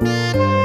Música